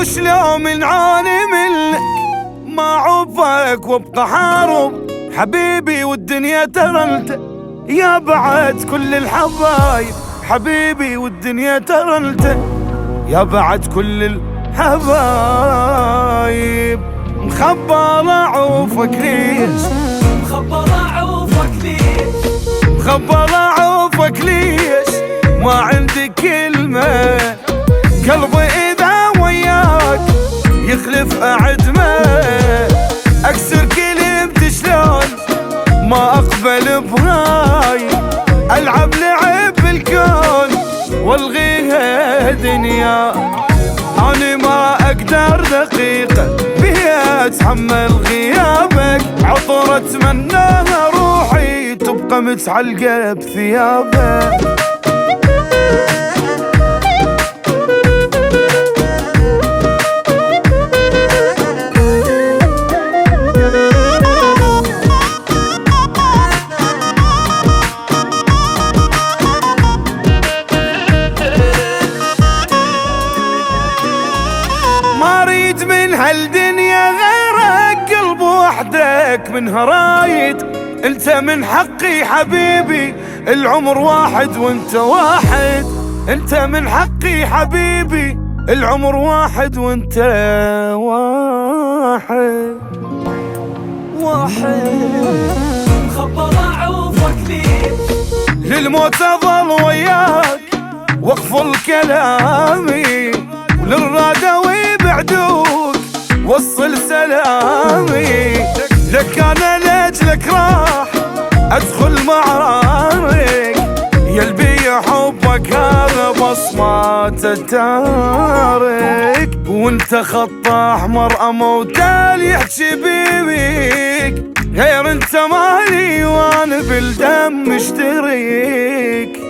وشلون من عاني منك ما عوفك وابقى حارب. حبيبي والدنيا ترى انت يا بعد كل الحبايب. حبيبي والدنيا ترى انت يا بعد كل الحبايب. مخبر اعوفك ليش؟ مخبر اعوفك ليش؟ مخبر اعوفك ليش؟ ما عندي كلمة قلبي اعدمه أكسر كلمتي شلون؟ ما أقبل بهاي ألعب لعب الكون والغيها دنيا أنا ما أقدر دقيقة بيها أتحمل غيابك عطر اتمناها روحي. تبقى متعلقة بثيابك. هالدنيا غيرك؟ قلب وحدك منها رايد انت من حقي حبيبي العمر واحد وانت واحد. انت من حقي حبيبي العمر واحد وانت واحد. واحد مخبر اعوفك ليش للموت أظل وياك واقفل كلامي وللرادة بعدوك وصل سلامي. لك أنا لاجلك راح أدخل معارك يا البي حبك هذا بصمات تتارك وانت خط أحمر اموتال يحكي بيك. غير أنت مالي وأنا بالدم مشترك